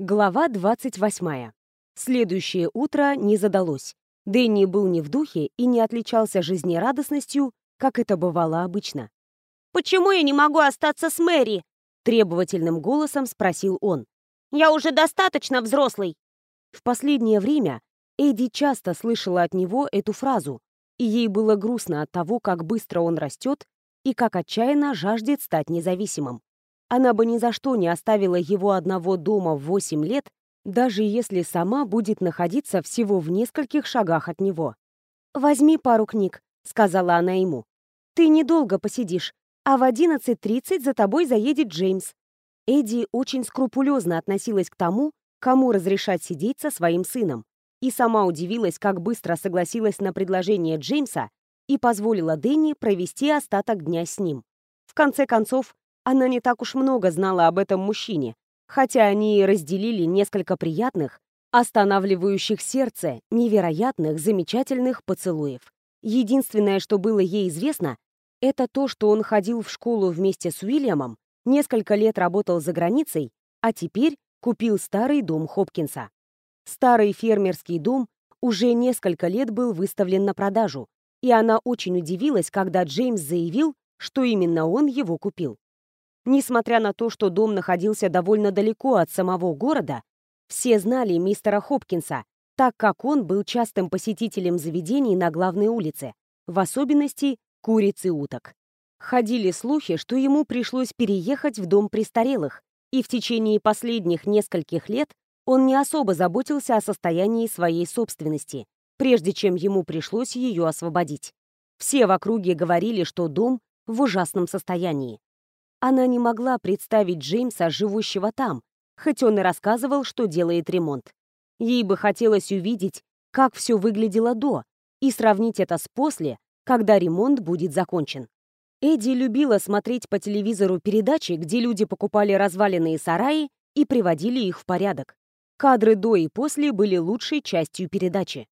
Глава 28. Следующее утро не задалось. Дэнни был не в духе и не отличался жизнерадостностью, как это бывало обычно. «Почему я не могу остаться с Мэри?» Требовательным голосом спросил он. «Я уже достаточно взрослый». В последнее время Эдди часто слышала от него эту фразу, и ей было грустно от того, как быстро он растет и как отчаянно жаждет стать независимым. Она бы ни за что не оставила его одного дома в 8 лет, даже если сама будет находиться всего в нескольких шагах от него. «Возьми пару книг», — сказала она ему. «Ты недолго посидишь, а в 11.30 за тобой заедет Джеймс». Эдди очень скрупулезно относилась к тому, кому разрешать сидеть со своим сыном, и сама удивилась, как быстро согласилась на предложение Джеймса и позволила Дэнни провести остаток дня с ним. В конце концов, она не так уж много знала об этом мужчине, хотя они и разделили несколько приятных, останавливающих сердце, невероятных, замечательных поцелуев. Единственное, что было ей известно, это то, что он ходил в школу вместе с Уильямом, несколько лет работал за границей, а теперь купил старый дом Хопкинса. Старый фермерский дом уже несколько лет был выставлен на продажу, и она очень удивилась, когда Джеймс заявил, что именно он его купил. Несмотря на то, что дом находился довольно далеко от самого города, все знали мистера Хопкинса, так как он был частым посетителем заведений на главной улице, в особенности куриц и уток. Ходили слухи, что ему пришлось переехать в дом престарелых, и в течение последних нескольких лет он не особо заботился о состоянии своей собственности, прежде чем ему пришлось ее освободить. Все в округе говорили, что дом в ужасном состоянии. Она не могла представить Джеймса, живущего там, хоть он и рассказывал, что делает ремонт. Ей бы хотелось увидеть, как все выглядело до, и сравнить это с после, когда ремонт будет закончен. Эдди любила смотреть по телевизору передачи, где люди покупали разваленные сараи и приводили их в порядок. Кадры до и после были лучшей частью передачи.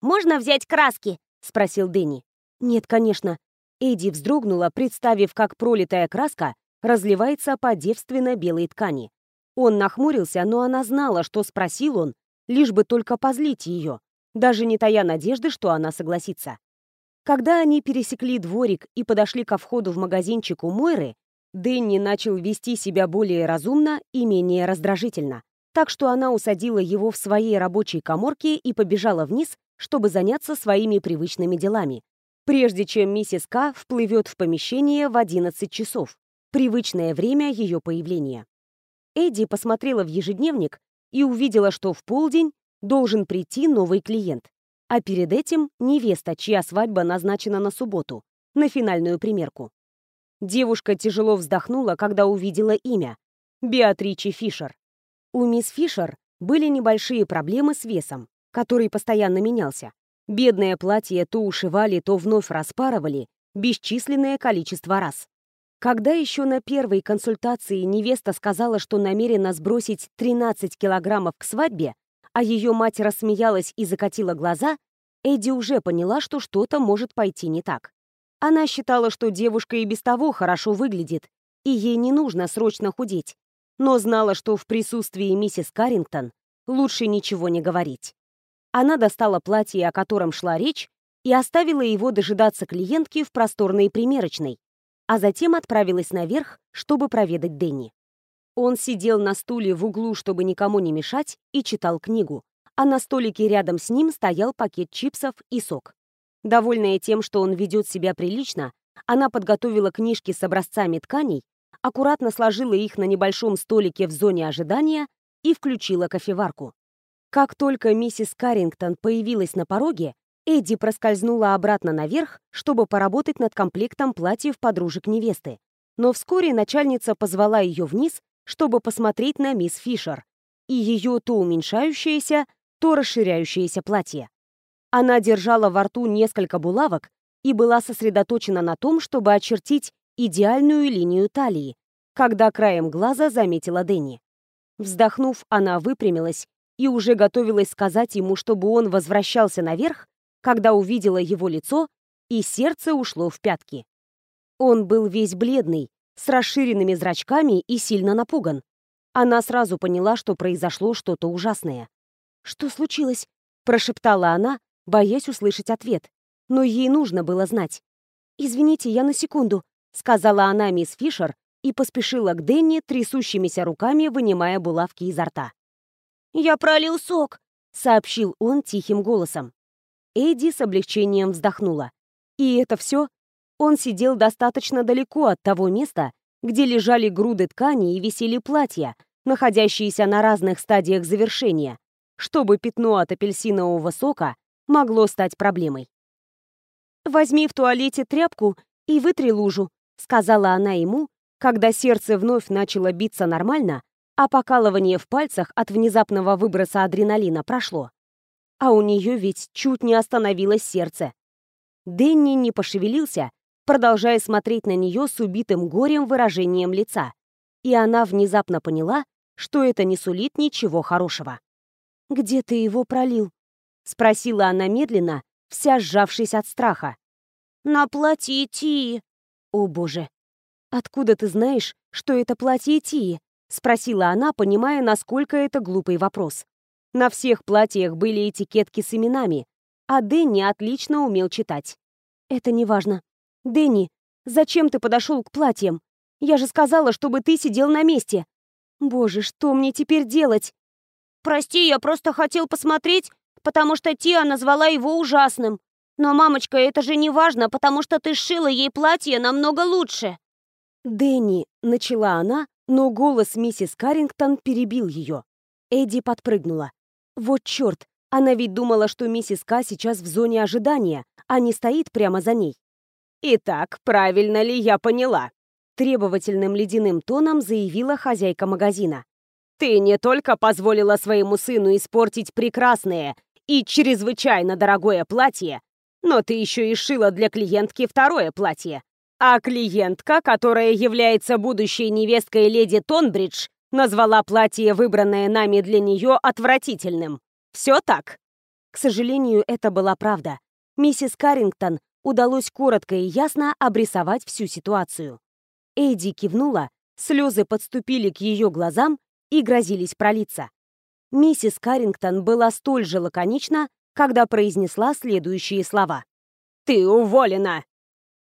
«Можно взять краски?» — спросил Дэнни. «Нет, конечно». Эдди вздрогнула, представив, как пролитая краска разливается по девственно-белой ткани. Он нахмурился, но она знала, что спросил он, лишь бы только позлить ее, даже не тая надежды, что она согласится. Когда они пересекли дворик и подошли ко входу в магазинчик у Мойры, Дэнни начал вести себя более разумно и менее раздражительно, так что она усадила его в своей рабочей коморке и побежала вниз, чтобы заняться своими привычными делами, прежде чем миссис К вплывет в помещение в 11 часов привычное время ее появления. Эдди посмотрела в ежедневник и увидела, что в полдень должен прийти новый клиент, а перед этим невеста, чья свадьба назначена на субботу, на финальную примерку. Девушка тяжело вздохнула, когда увидела имя — Беатричи Фишер. У мисс Фишер были небольшие проблемы с весом, который постоянно менялся. Бедное платье то ушивали, то вновь распарывали бесчисленное количество раз. Когда еще на первой консультации невеста сказала, что намерена сбросить 13 килограммов к свадьбе, а ее мать рассмеялась и закатила глаза, Эдди уже поняла, что что-то может пойти не так. Она считала, что девушка и без того хорошо выглядит, и ей не нужно срочно худеть, но знала, что в присутствии миссис Каррингтон лучше ничего не говорить. Она достала платье, о котором шла речь, и оставила его дожидаться клиентки в просторной примерочной, а затем отправилась наверх, чтобы проведать Дэнни. Он сидел на стуле в углу, чтобы никому не мешать, и читал книгу, а на столике рядом с ним стоял пакет чипсов и сок. Довольная тем, что он ведет себя прилично, она подготовила книжки с образцами тканей, аккуратно сложила их на небольшом столике в зоне ожидания и включила кофеварку. Как только миссис Каррингтон появилась на пороге, Эдди проскользнула обратно наверх, чтобы поработать над комплектом платьев подружек невесты. Но вскоре начальница позвала ее вниз, чтобы посмотреть на мисс Фишер и ее то уменьшающееся, то расширяющееся платье. Она держала во рту несколько булавок и была сосредоточена на том, чтобы очертить идеальную линию талии, когда краем глаза заметила Дэнни. Вздохнув, она выпрямилась и уже готовилась сказать ему, чтобы он возвращался наверх, когда увидела его лицо, и сердце ушло в пятки. Он был весь бледный, с расширенными зрачками и сильно напуган. Она сразу поняла, что произошло что-то ужасное. «Что случилось?» — прошептала она, боясь услышать ответ. Но ей нужно было знать. «Извините, я на секунду», — сказала она мисс Фишер и поспешила к Денни, трясущимися руками вынимая булавки изо рта. «Я пролил сок», — сообщил он тихим голосом. Эдди с облегчением вздохнула. И это все? Он сидел достаточно далеко от того места, где лежали груды ткани и висели платья, находящиеся на разных стадиях завершения, чтобы пятно от апельсинового сока могло стать проблемой. «Возьми в туалете тряпку и вытри лужу», — сказала она ему, когда сердце вновь начало биться нормально, а покалывание в пальцах от внезапного выброса адреналина прошло. А у нее ведь чуть не остановилось сердце. Дэнни не пошевелился, продолжая смотреть на нее с убитым горем выражением лица. И она внезапно поняла, что это не сулит ничего хорошего. «Где ты его пролил?» — спросила она медленно, вся сжавшись от страха. «На платье Тии». «О, боже! Откуда ты знаешь, что это платье Тии?» — спросила она, понимая, насколько это глупый вопрос. На всех платьях были этикетки с именами, а Дэнни отлично умел читать. «Это не важно. Дэнни, зачем ты подошел к платьям? Я же сказала, чтобы ты сидел на месте. Боже, что мне теперь делать?» «Прости, я просто хотел посмотреть, потому что Тиа назвала его ужасным. Но, мамочка, это же не важно, потому что ты сшила ей платье намного лучше». «Дэнни», — начала она, но голос миссис Каррингтон перебил ее. Эдди подпрыгнула. «Вот черт, она ведь думала, что миссис К сейчас в зоне ожидания, а не стоит прямо за ней». «Итак, правильно ли я поняла?» Требовательным ледяным тоном заявила хозяйка магазина. «Ты не только позволила своему сыну испортить прекрасное и чрезвычайно дорогое платье, но ты еще и шила для клиентки второе платье. А клиентка, которая является будущей невесткой леди Тонбридж, назвала платье, выбранное нами для нее, отвратительным. Все так?» К сожалению, это была правда. Миссис Каррингтон удалось коротко и ясно обрисовать всю ситуацию. Эйди кивнула, слезы подступили к ее глазам и грозились пролиться. Миссис Каррингтон была столь же лаконична, когда произнесла следующие слова. «Ты уволена!